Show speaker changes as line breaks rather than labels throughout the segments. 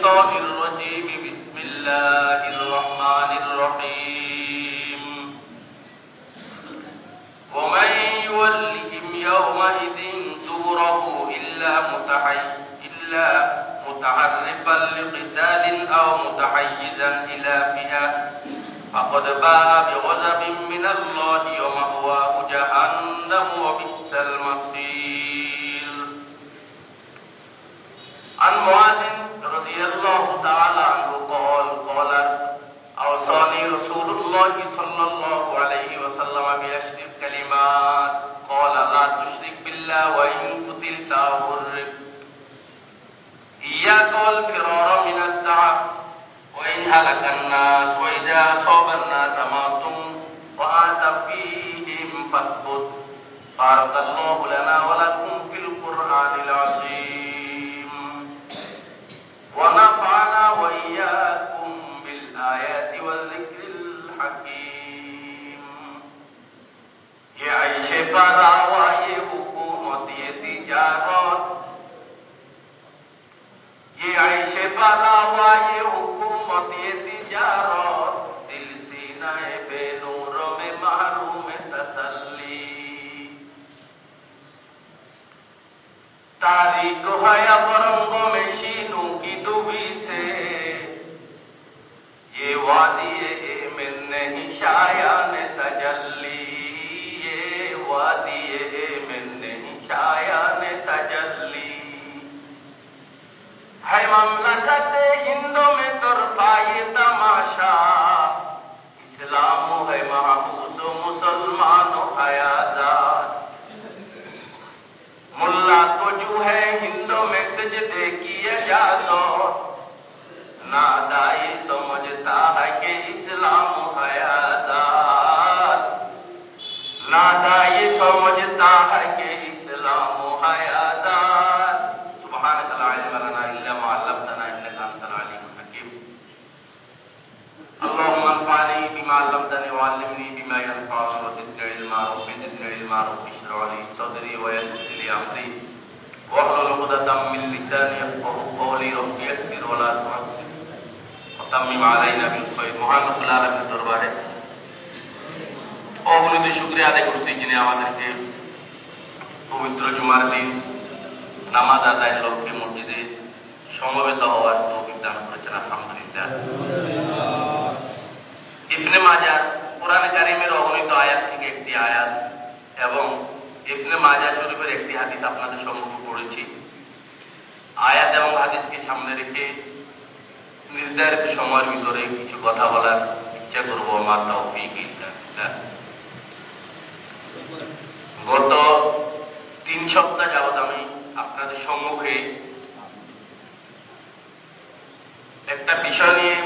الشيطان الرجيم. بسم الله الرحمن الرحيم. ومن يولهم يومئذ دبره إلا متحيز إلا متعرفا لقتال أو متحيزا إلى فئة. فقد باء بغضب من الله ومأواه جهنم وبئس المصير. عن معاذ رضي الله تعالى عنه قال قال أوصاني رسول الله صلى الله عليه وسلم بعشر كلمات قال لا تشرك بالله وإن قتلت أو إياك والفرار من التعب وإن هلك الناس وإذا أصاب الناس موت وأنت فيهم فاثبت. بارك الله لنا ولكم في القرآن العظيم. ونفعنا وإياكم بالآيات والذكر الحكيم یہ عیش فرا و یہ حکومت یہ تجارت یہ عیش فرا و یہ حکومت یہ تجارت دل سینہ بے نور میں محروم تسلی تاریخ ہے نہیں شایان تجلی وادی میں نہیں شایان تجلی۔ ہے مملکت ہندو میں طرفہ یہ تماشا، اسلام ہے محفوظ مسلمان ہے آزاد۔ ملا کو جو ہے ہندو میں سجدے کی اجازت نادائی سبحانك لا علم علمتني وعلمني بما ينفعني وزدني علما. رب زدني علما. رب اشرح لي صدري ويسر لي أمري. من لساني يفقه قولي. رب ولا تعسر. وتمم علينا بالخير. محمد صلى الله عليه وسلم অগণিত শুকরিয়া আদায় করতে যিনি আমাদেরকে পবিত্র জুমার দিন নামাজ আদায় লক্ষ্যে মসজিদে সমবেত হওয়ার দান করেছেন, আলহামদুলিল্লাহ। ইবনে মাজার কোরআন কারিমের অগণিত আয়াত থেকে একটি আয়াত এবং ইবনে মাজা শরীফের একটি হাদিস আপনাদের সম্মুখে পড়েছি। আয়াত এবং হাদিসকে সামনে রেখে নির্ধারিত সময়ের ভিতরে কিছু কথা বলার ইচ্ছা করব। আমার ইল্লাহ গত তিন সপ্তাহ যাবৎ আমি আপনাদের সম্মুখে একটা বিষয় নিয়ে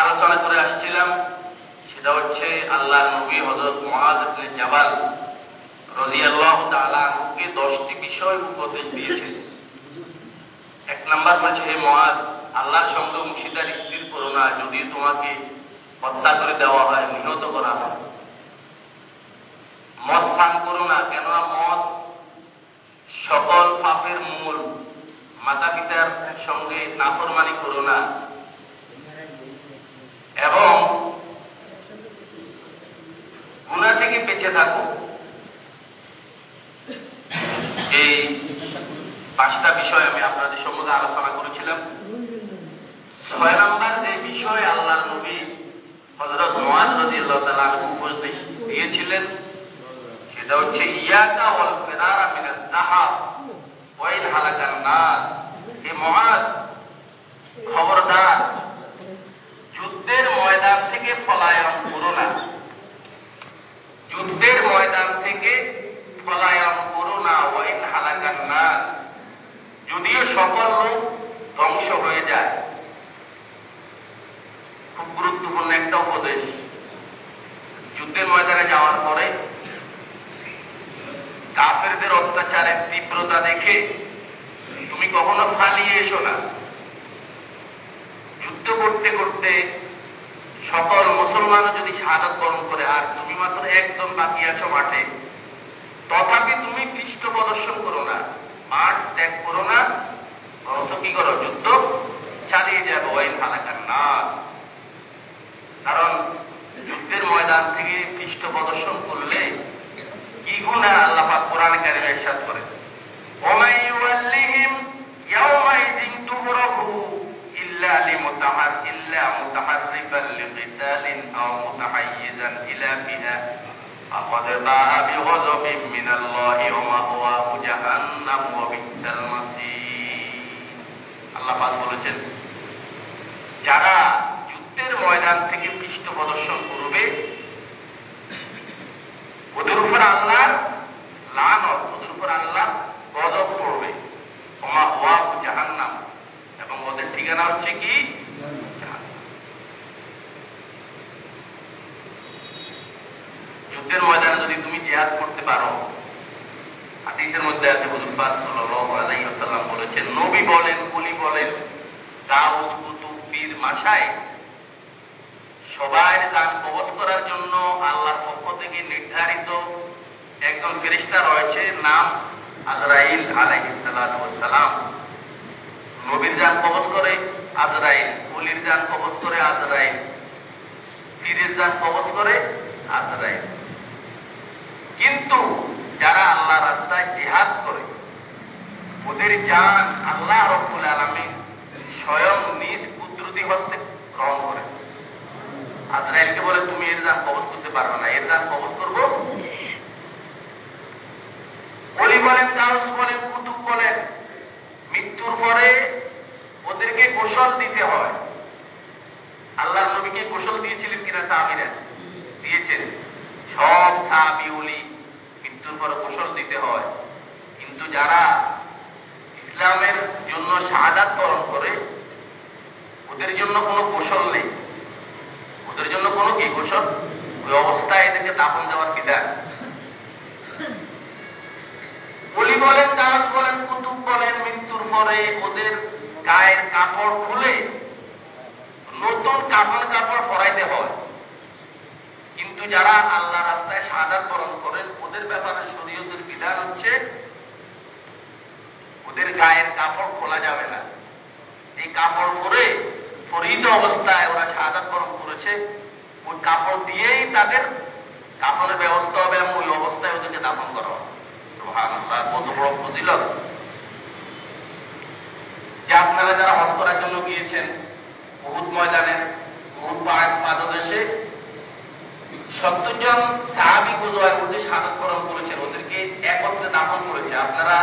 আলোচনা করে আসছিলাম। সেটা হচ্ছে আল্লাহ নবী হজরত মহাজ জাবাল রজি আল্লাহ তালাকে দশটি বিষয় উপদেশ দিয়েছেন। এক নাম্বার বলছে, হে মহাজ আল্লাহর সঙ্গে মুর্শিদার স্থির করো না যদি তোমাকে হত্যা করে দেওয়া হয়, নিহত করা হয় মদ পান করো না, কেননা মদ সকল পাপের মূল। মাতা পিতার সঙ্গে নাফরমানি করো না। এবং গুণা থেকে বেঁচে থাকো। এই পাঁচটা বিষয় আমি আপনাদের সম্বন্ধে আলোচনা করেছিলাম। ছয় নম্বর যে বিষয় রাজিয়াল্লাহ তাআলা উপদেশ দিয়েছিলেন সেটা হচ্ছে ইয়াকা ওয়াল ফিরারা মিনাল যাহাব ওয়াইল হালাকান নাস হে মুআজ খবরদার, যুদ্ধের ময়দান থেকে পলায়ন করো না। যুদ্ধের ময়দান থেকে পলায়ন করো না, ওয়াইন হালাকান নাস। যদিও সকল লোক ধ্বংস হয়ে যায়। খুব গুরুত্বপূর্ণ একটা উপদেশ। যুদ্ধের ময়দানে যাওয়ার পরে কাফেরদের অত্যাচারের তীব্রতা দেখে তুমি কখনো ফালিয়ে এসো না। যুদ্ধ করতে করতে সকল মুসলমানও যদি শাহাদত বরণ করে, আর তুমি মাত্র একদম বাকি আছো মাঠে, তথাপি তুমি পৃষ্ঠ প্রদর্শন করো না, মাঠ ত্যাগ করো না, বরঞ্চ কি করো, যুদ্ধ চালিয়ে যাবে ওয়াইন হালাকার না কারণ যুদ্ধের ময়দান থেকে পৃষ্ঠ প্রদর্শন করলে কি গুণা আল্লাহ পাক কোরআনে কারিমে ইরশাদ করে ওমাই ইউআল্লিহিম ইয়াওমাইযিন তুবরাহু ইল্লা লিমুতাহার ইল্লা মুতাহাররিফান লিকিতালিন আও মুতাহাইয়িজান ইলা ফিহা فقد باء بغضب من الله ومأواه جهنم وبئس المصير আল্লাহ পাক বলেছেন যারা যুদ্ধের ময়দান থেকে পৃষ্ঠ প্রদর্শন করবে ওদের উপর আল্লাহর হচ্ছে কি? যুদ্ধের ময়দানে যদি তুমি জিহাদ করতে পারো, হাদিসের মধ্যে আছে হুজুরপাত সাল্লাল্লাহু বলেছেন, নবী বলেন কুলি বলেন, দাউদ, কুতুব বীর মাসায় সবাই দান কবচ করার জন্য আল্লাহর পক্ষ থেকে নির্ধারিত একজন ফেরিস্তা রয়েছে, নাম আজরাইল আলাইহিসালাম নবীর যান কবচ করে, আজরাইল। কুলির যান কবচ করে, আজরাইল। পীরের যান কবচ করে, আজরাইল। কিন্তু যারা আল্লাহ রাস্তায় জিহাদ করে, ওদের যান আল্লাহ রব্বুল আলমী স্বয়ং নিজ কুদরতি হস্তে গ্রহণ করে। আজরাইলকে বলে, তুমি এর দান কবজ করতে পারবে না, এর দান কবজ করব অলি বলেন, কাউস বলেন, কুতুব বলেন মৃত্যুর পরে ওদেরকে গোসল দিতে হয়। আল্লাহ নবীকে গোসল দিয়েছিলেন কিনা সাহাবিরা দিয়েছেন। সব সাহাবি মৃত্যুর পরে গোসল দিতে হয়। কিন্তু যারা ইসলামের জন্য শাহাদাত বরণ করে, ওদের জন্য কোনো গোসল নেই। ওদের জন্য কোনো কি গোসল ওই অবস্থায় এদেরকে দাফন দেওয়ার বিধান অলি বলেন কাজ বলেন, কুতুব বলেন, মৃত্যুর পরে ওদের গায়ের কাপড় খুলে নতুন কাপড় কাপড় পরাইতে হয়। কিন্তু যারা আল্লাহ রাস্তায় সাদা বরণ করেন, ওদের ব্যাপারে শরীয়তের বিধান হচ্ছে ওদের গায়ের কাপড় খোলা যাবে না। এই কাপড় পরে ফরিদ অবস্থায় ওরা সাদা বরণ করেছে, ওই কাপড় দিয়েই তাদের কাপড়ের ব্যবস্থা হবে এবং ওই অবস্থায় ওদেরকে দাফন করা হবে। কত বড় ফজিলত যে আপনারা যারা হজ করার জন্য গিয়েছেন বহুত ময়দানে বহুত পাদদেশে সত্তর সাহাবি গুজোয়ার মধ্যে সাদতকরণ করেছেন, ওদেরকে একত্রে দাফন করেছে। আপনারা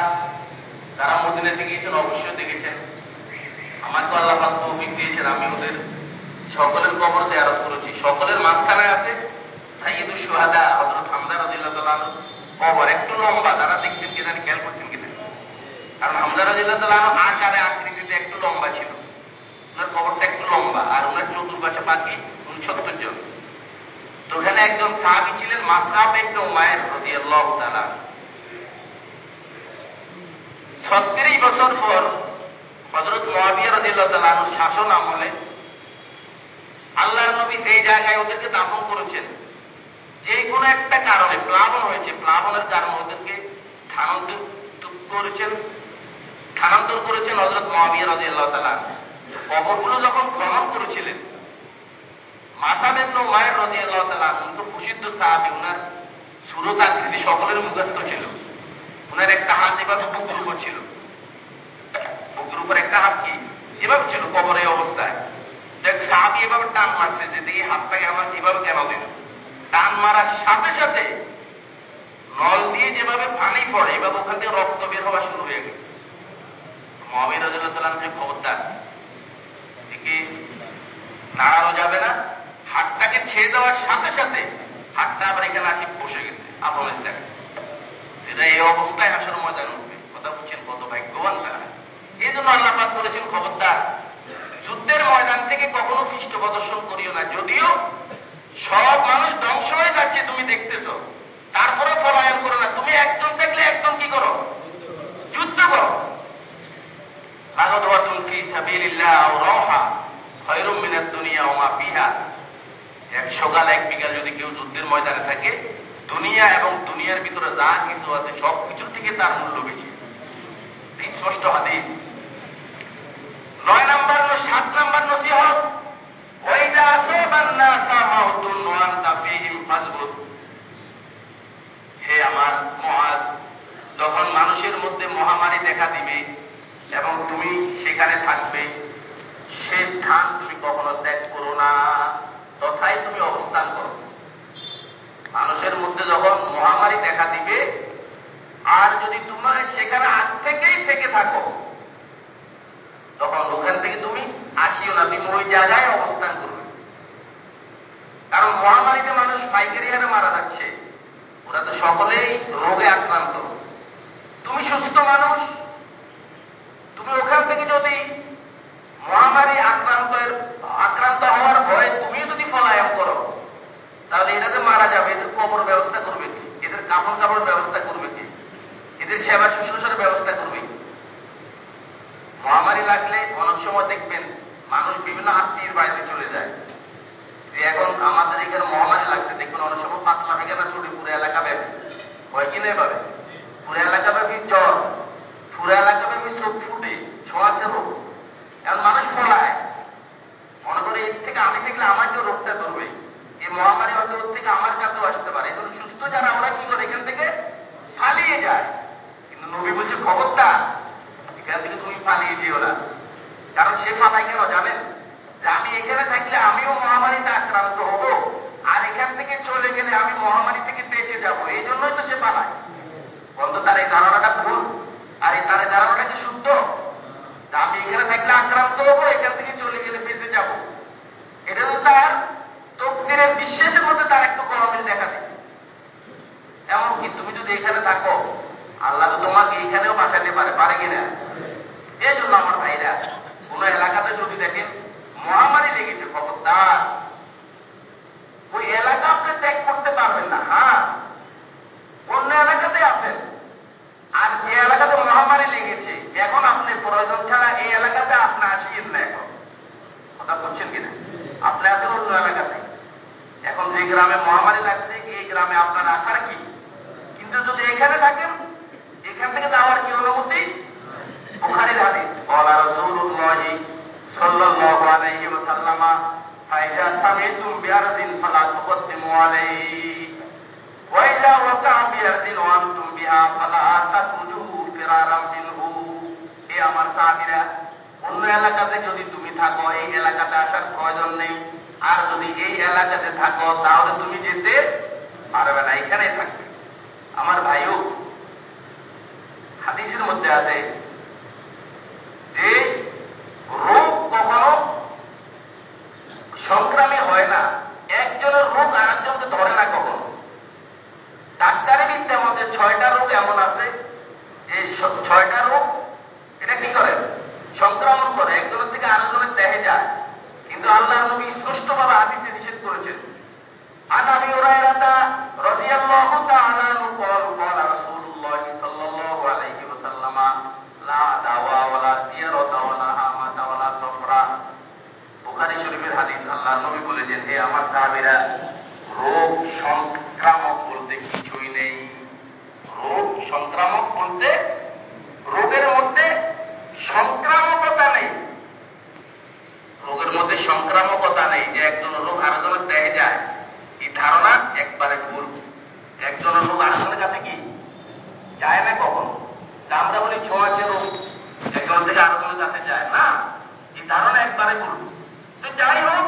যারা মদিনাতে গিয়েছেন, অবশ্যই দেখেছেন। আমার তো আল্লাহ তৌফিক দিয়েছেন, আমি ওদের সকলের কবর দেয়ারত করেছি। সকলের মাঝখানে আছে সাইয়দুল সুহাদা হযরত হামজা রাদিয়াল্লাহু কবর, একটু লম্বা, যারা দেখছেন কি জানি খেয়াল করছেন কিনা। কারণ হামজা আনহু আকারে আকৃতিতে একটু লম্বা ছিল। ওনার কবরটা একটু লম্বা, আর ওনার চতুর্পাশে বাকি উনসত্তর জন। তো ওখানে একজন সাহাবি ছিলেন মাসরাফ ইবনে উমায়ের রাদিয়াল্লাহু তাআলা। ছত্রিশ বছর পর হজরত মহাবিয়া রাদিয়াল্লাহু শাসন আমলে আল্লাহর নবী যেই জায়গায় ওদেরকে দাফন করেছেন যে কোনো একটা কারণে প্লাবন হয়েছে প্লাবনের কারণে ওদেরকে স্থানান্তর করেছেন স্থানান্তর করেছেন হজরত মহাবিয়া রাদিয়াল্লাহু তাআলা কবরগুলো যখন খনন করেছিলেন মাসাবেন মায়ের রদি আল্লাহ তালা তো প্রসিদ্ধ সাহাবি ওনার সুরত আকৃতি সকলের মুখস্থ ছিল। ওনার একটা হাত এভাবে বুকের উপর ছিল। বুকের উপর একটা হাত কি? এভাবে ছিল কবর এই অবস্থায়। দেখ, সাহাবি এভাবে টান মারছে যে এই হাতটাকে আমার এভাবে কেন দিল? মারার সাথে সাথে নল দিয়ে যেভাবে পানি পড়ে, এভাবে ওখান থেকে রক্ত বের হওয়া শুরু হয়ে গেছে মহাবীর রাজুল্লাহ যে খবরদার এদিকে নাড়ানো যাবে না, হাতটাকে ছেড়ে দেওয়ার সাথে সাথে হাতটা আবার এখানে আসি বসে গেছে আপনাদের দেখেন এটা এই অবস্থায় আসার ময়দান উঠবে। কথা বলছেন কত ভাগ্যবান তারা। এই জন্য আল্লাপাত করেছেন খবরদার, যুদ্ধের ময়দান থেকে কখনো খ্রিস্ট প্রদর্শন করিও না। যদিও সব মানুষ ধ্বংস হয়ে যাচ্ছে, তুমি দেখতেছ। তারপরে পলায়ন করো না। তুমি একজন থাকলে একজন কি করো? যুদ্ধ করো। সকাল, এক যদি কেউ যুদ্ধের ময়দানে থাকে, দুনিয়া এবং দুনিয়ার ভিতরে যা থেকে তার মূল্য বেশি। স্পষ্ট হাদিস। নয় নাম্বার সাত নাম্বার নসিহত ফাজবুত হে আমার মহাজ যখন মানুষের মধ্যে মহামারী দেখা দিবে এবং তুমি সেখানে থাকবে, সে স্থান তুমি কখনো ত্যাগ করো না, তথায় তুমি অবস্থান করো। মানুষের মধ্যে যখন মহামারী দেখা দিবে, আর যদি তোমার সেখানে আজ থেকেই থেকে থাকো, তখন ওখান থেকে তুমি আসিও না, তুমি ওই জায়গায় অবস্থান করবে কারণ মহামারীতে মানুষ পাইকারি হারে মারা যাচ্ছে ওরা তো সকলেই রোগে আক্রান্ত তুমি সুস্থ মানুষ তুমি ওখান থেকে যদি মহামারী আক্রান্তের আক্রান্ত হওয়ার ভয়ে তুমিও যদি পলায়ন করো তাহলে এটাতে মারা যাবে এদের কবর ব্যবস্থা করবে কি এদের কাপড় কাপড় ব্যবস্থা করবে কি এদের সেবা শুশ্রূষার ব্যবস্থা করবে কি মহামারী লাগলে অনেক সময় দেখবেন মানুষ বিভিন্ন আত্মীয়ের বাড়িতে চলে যায় যে এখন আমাদের এখানে মহামারী লাগছে দেখবেন অনেক সময় পাঁচটা থেকে না ছুটি পুরো এলাকা ব্যাপী হয় কি নেই পাবে পুরো এলাকা ব্যাপী জ্বর পুরো এলাকা ব্যাপী চোখ ফুটে ছোঁয়াচে রোগ এখন মানুষ পলায় মনে করে এর থেকে আমি দেখলে আমার যে রোগটা ধরবে এই মহামারী হয়তো ওর থেকে আমার কাছেও আসতে পারে এই সুস্থ যারা ওরা কি করে এখান থেকে পালিয়ে যায় কিন্তু নবী বলছে খবরটা এখান থেকে তুমি পালিয়ে যেও না কারণ সে পালায় কেন জানেন যে আমি এখানে থাকলে আমিও মহামারীতে আক্রান্ত হব আর এখান থেকে চলে গেলে আমি মহামারী থেকে বেঁচে যাব এই জন্যই তো সে পালায় বন্ধু তার এই ধারণাটা ভুল আর এই তার এই ধারণাটা কি শুদ্ধ যে আমি এখানে থাকলে আক্রান্ত হব, এখান থেকে চলে গেলে বেঁচে যাব। এটা তো তার তকদিরের বিশ্বাসের মধ্যে তার একটু গরমের দেখা দেয়। এমনকি তুমি যদি এখানে থাকো, আল্লাহ তো তোমাকে এখানেও বাঁচাতে পারে পারে কিনা? এই জন্য আমার ভাইরা, কোন এলাকাতে যদি দেখেন, মহামারী লেগেছে, খবরদার ওই এলাকা আপনি ত্যাগ করতে পারবেন না হ্যাঁ অন্য এলাকাতে আছেন আর যে এলাকাতে মহামারী লেগেছে এখন আপনি প্রয়োজন ছাড়া এই এলাকাতে আপনি আসিয়েন না এখন কথা বলছেন কিনা আপনি আছেন অন্য এলাকাতে যে গ্রামে মহামারী লাগছে, এই গ্রামে আপনার আসার কি? কিন্তু যদি এখানে থাকেন, এখান থেকে যাওয়ার কি অনুমতি বুখারীর হাদিস। বলা রাসূলুল্লাহি আমার অন্য এলাকাতে যদি তুমি থাকো, এই এলাকাতে আসার প্রয়োজন নেই। আর যদি এই এলাকাতে থাকো, তাহলে তুমি যেতে পারবে না, এখানেই থাকবে। আমার ভাইও হাদিসের মধ্যে আছে যে রোগ কখনো সংক্রামী হয় না। একজনের রোগ আরেকজনকে ধরে না কখনো। ডাক্তারি বিদ্যার মধ্যে ছয়টা রোগ এমন আছে যে ছয়টা রোগ এটা কি করে? সংক্রমণ করে। একজনের থেকে আরেকজনের দেহে যায়। আল্লাহ নবী স্পষ্টভাবে হাদিসে নিষেধ করেছেন عن ابي هريره رضي الله تعالى عنه قال قال رسول الله صلى الله عليه وسلم لا دواء ولا سيرة ولا هامة ولا صفرة বুখারী শরীফের হাদিস আল্লাহ নবী বলেছেন হে আমার সাহাবীরা রোগ সংক্রামক সংক্রামকতা নেই যে একজন লোক আরেকজনের দেহে যায়, এই ধারণা একবারে ভুল। একজন লোক আরেকজনের কাছে কি? যায় না কখন? আমরা বলি ছোঁয়াচে রোগ একজন থেকে আরেকজনের কাছে যায়। না, এই ধারণা একবারে ভুল। তো যাই হোক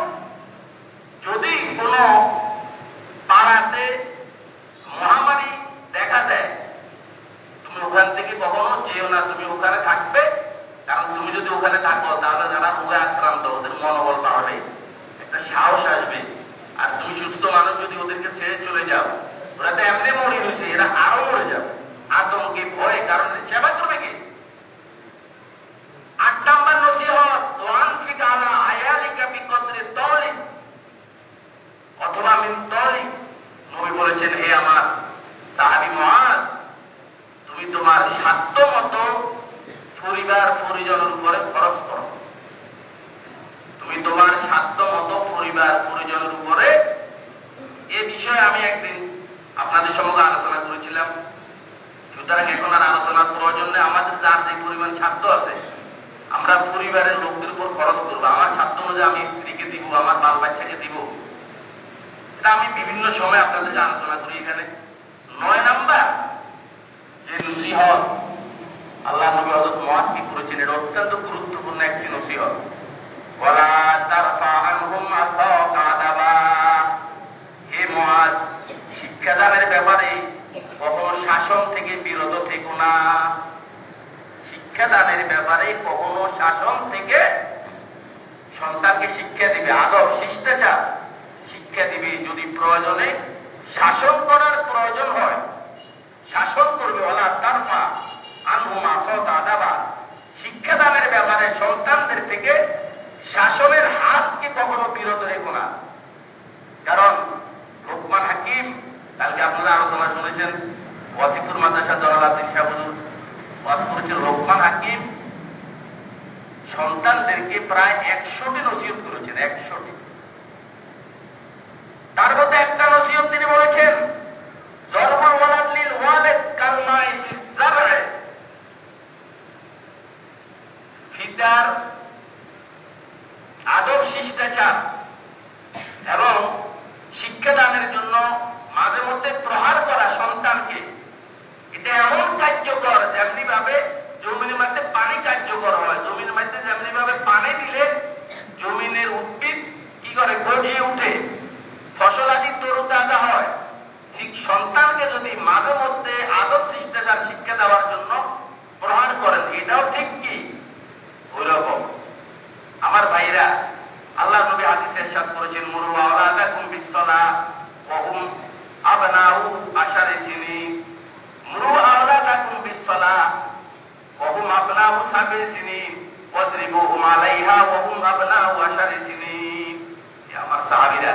সাহাবিরা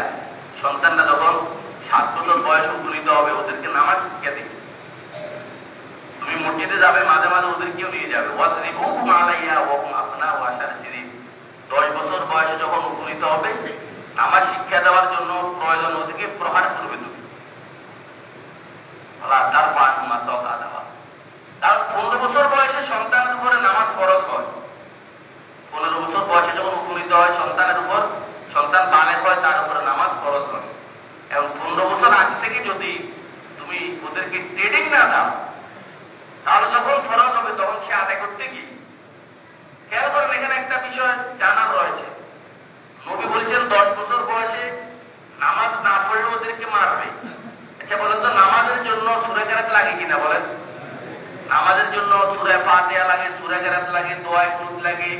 সন্তানরা যখন সাত বছর বয়স উপনীত হবে, ওদেরকে নামাজ শিক্ষা দিবে। তুমি মসজিদে যাবে, মাঝে মাঝে ওদেরকেও নিয়ে যাবে। ওয়াশ্রী বহু মালাইয়া ও আপনা ও আশার সিরিজ দশ বছর বয়সে যখন উপনীত হবে, নামাজ শিক্ষা দেওয়ার জন্য প্রয়োজন ওদেরকে প্রহার করবে তুমি। তার পাঁচ মাস দরকার রিডিং না দাও তাহলে যখন ফরজ হবে, তখন সে আদায় করতে কি খেয়াল করেন, এখানে একটা বিষয় জানার রয়েছে। নবী বলছেন, দশ বছর বয়সে নামাজ না পড়লে ওদেরকে মারবে। আচ্ছা বলেন তো, নামাজের জন্য সুরে ক্যারাত লাগে কিনা, বলেন। নামাজের জন্য সুরে পা দেয়া লাগে, সুরে ক্যারাত লাগে দোয়ায় কুট লাগে,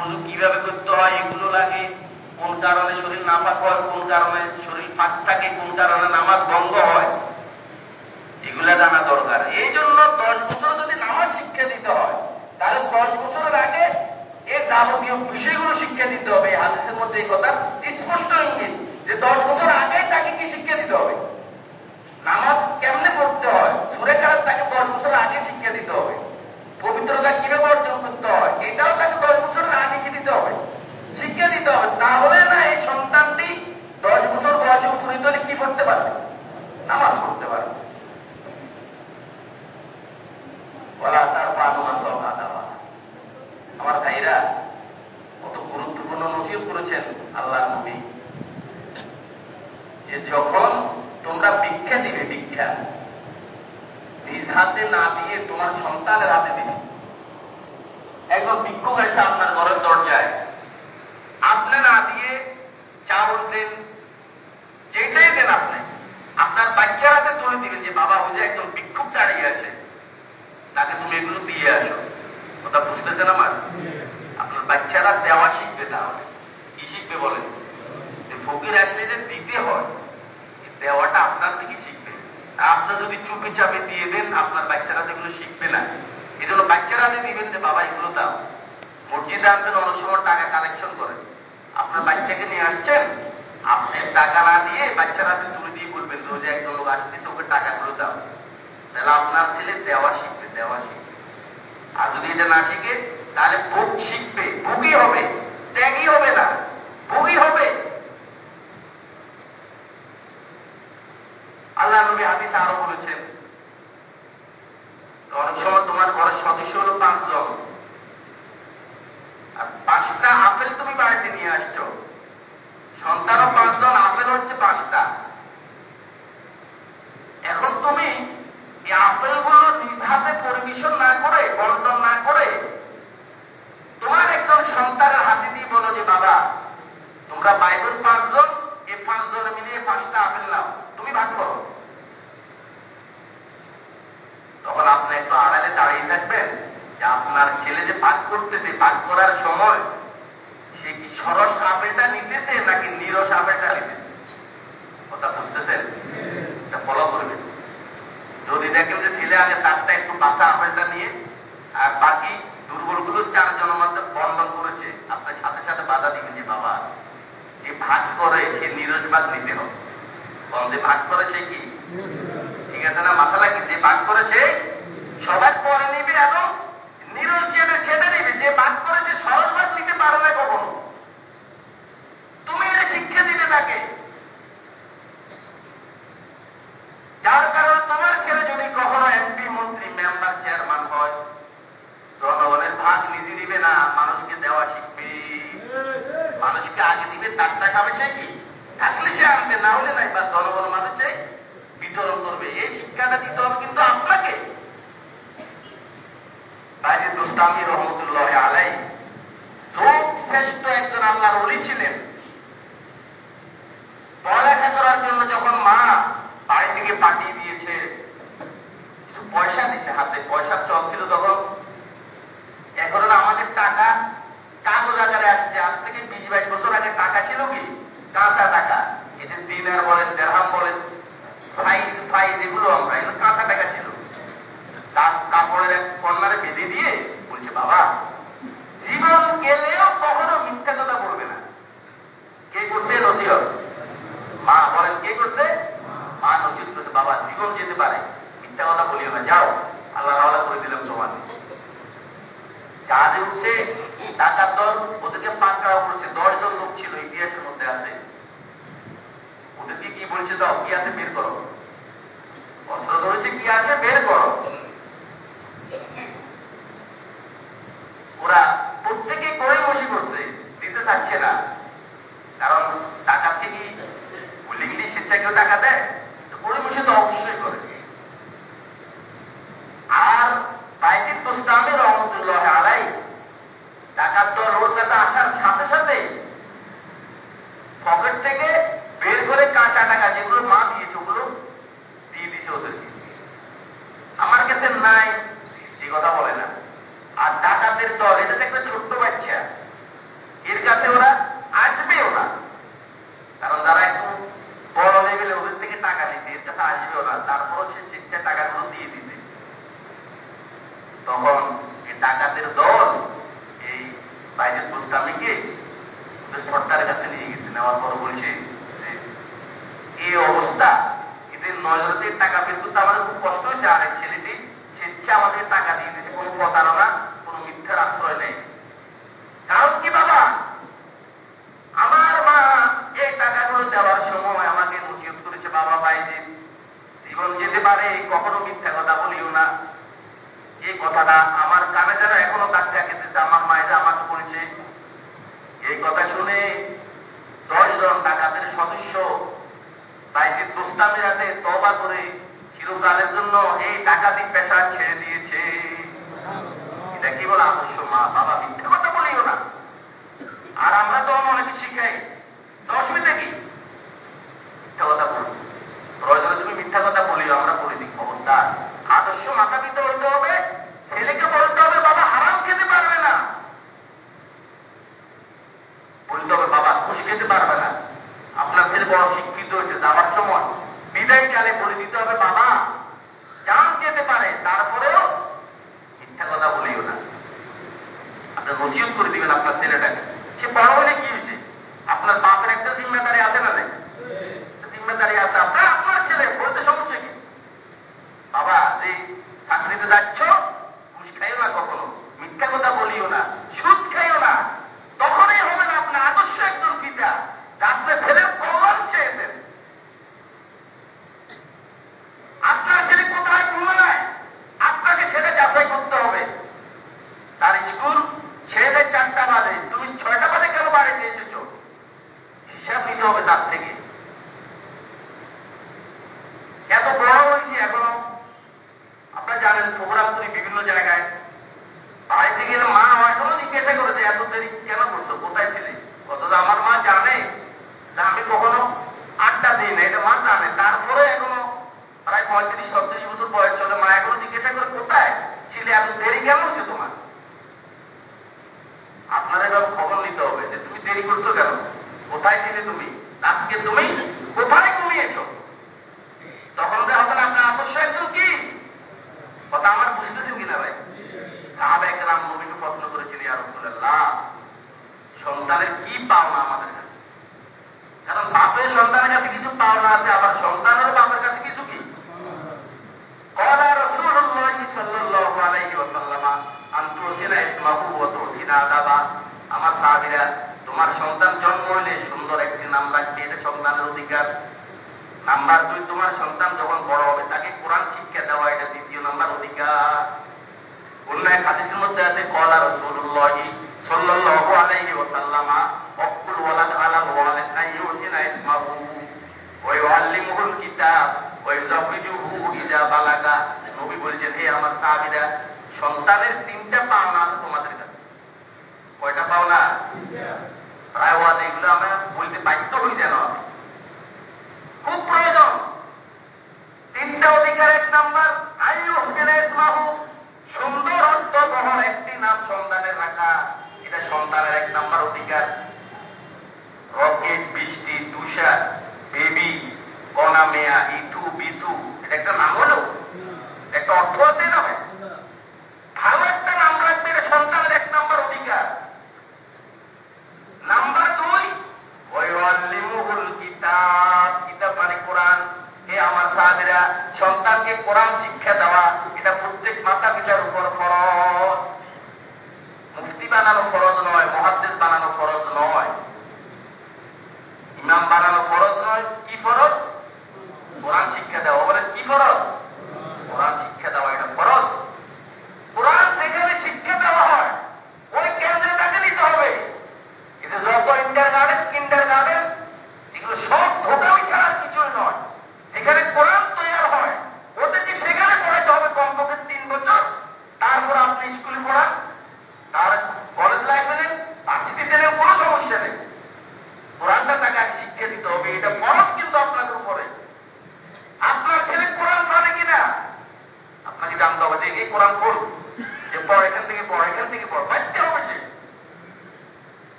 উজু কীভাবে করতে হয়, এগুলো লাগে। কোন কারণে শরীর নাপাক হয়, কোন কারণে শরীর ফাঁক থাকে, কোন কারণে নামাজ বন্ধ হয়। এগুলা জানা দরকার। এই জন্য দশ বছর যদি নামাজ শিক্ষা দিতে হয়, তাহলে দশ বছরের আগে এই যাবতীয় বিষয়গুলো শিক্ষা দিতে হবে। হাদিসের মধ্যে এই কথা স্পষ্ট ইঙ্গিত যে দশ বছর আগে তাকে কি শিক্ষা দিতে হবে? দেওয়া শিখবে আর যদি এটা না শিখে, তাহলে ভোগ শিখবে। ভোগী হবে, ত্যাগই হবে না ভোগী হবে। আল্লাহ নবী হাদিসে আরও বলেছেন, অনেক সময় তোমার ঘরের সদস্য হলো পাঁচজন। আর পাঁচটা আপেল তুমি বাড়িতে নিয়ে আসছো। সন্তানও পাঁচজন, আপেল হচ্ছে পাঁচটা। এখন তুমি এই আপেলগুলো করে, বন্টন না করে, তোমার একজন সন্তানের হাতে দিয়ে বলো যে, বাবা, তোমরা বাইবেল পাঁচজন, এই পাঁচজন মিলিয়ে পাঁচটা আপেল নাও। তুমি ভাগ করো। তখন আপনি একটু আড়ালে দাঁড়িয়ে থাকবেন যে, আপনার ছেলে যে ভাগ করতেছে, ভাগ করার সময় সে কি সরস আপেলটা নিতেছে নাকি নিরস আপেলটা নিতেছে? কথা বুঝতেছেন? ফলো করবেন। যদি দেখেন যে ছেলে আগে তারটা একটু বাঁচা আপেলটা নিয়ে আর বাকি দুর্বলগুলো চার জনমত বন্ধন করেছে। আপনার সাথে সাথে বাধা দিবেন যে বাবা, যে ভাগ করে সে নিরজ নিরজবাদ নিতে হবে। বরং যে ভাগ করে সে কি? ঠিক আছে না? মাথা লাগে যে ভাগ করেছে সবাই পরে নিবে এবং নিরজ যেটা সেটা নিবে। যে ভাগ করে ধরেছে দাও কি আছে বের করো। অস্ত্র ধরেছে কি আছে বের করো। কখনো মিথ্যা কথা বলিও না। এই কথাটা আমার কানে যারা এখনও দাগ কাটিতেছে আমার মায়ের আমাকে বলছে। এই কথা শুনে দশজন ডাকাতের সদস্য তাই যে প্রস্তাবে আছে তবা করে চিরকালের জন্য এই ডাকাতি পেশা ছেড়ে দিয়েছে। এটা কি বলে আদর্শ মা বাবা মিথ্যা কথা বলিও না? আর আমরা তো মনে কিছু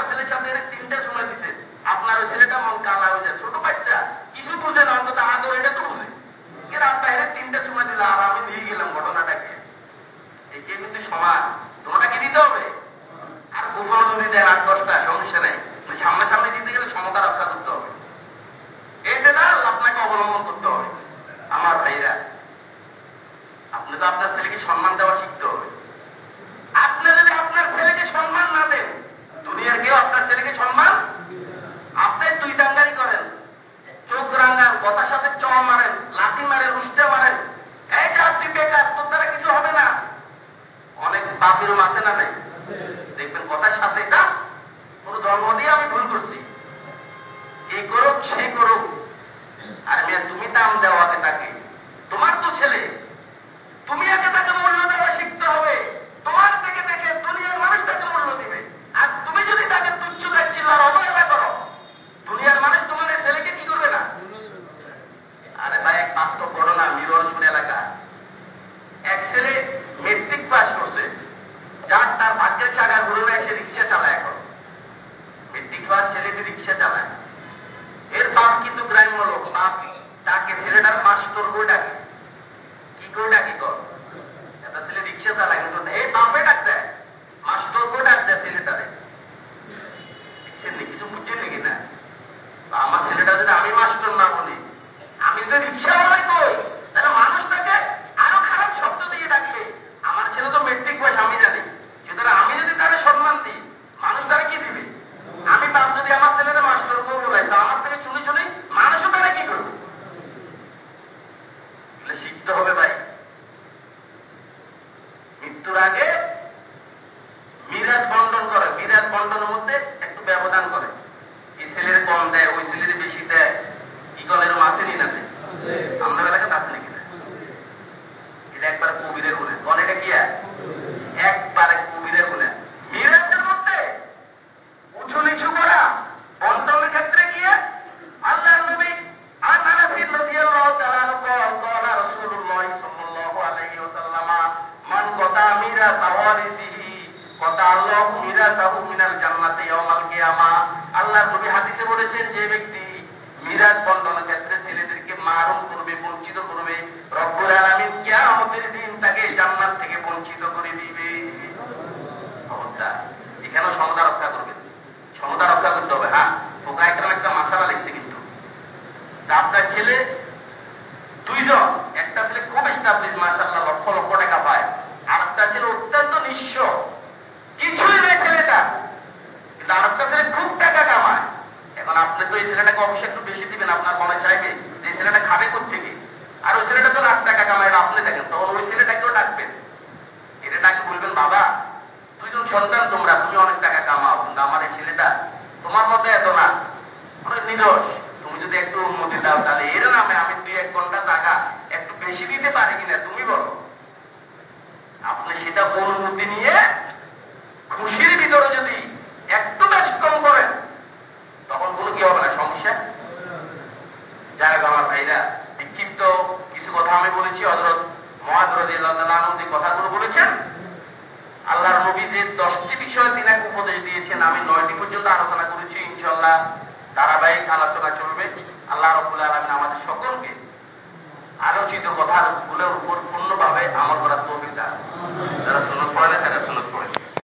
আপনার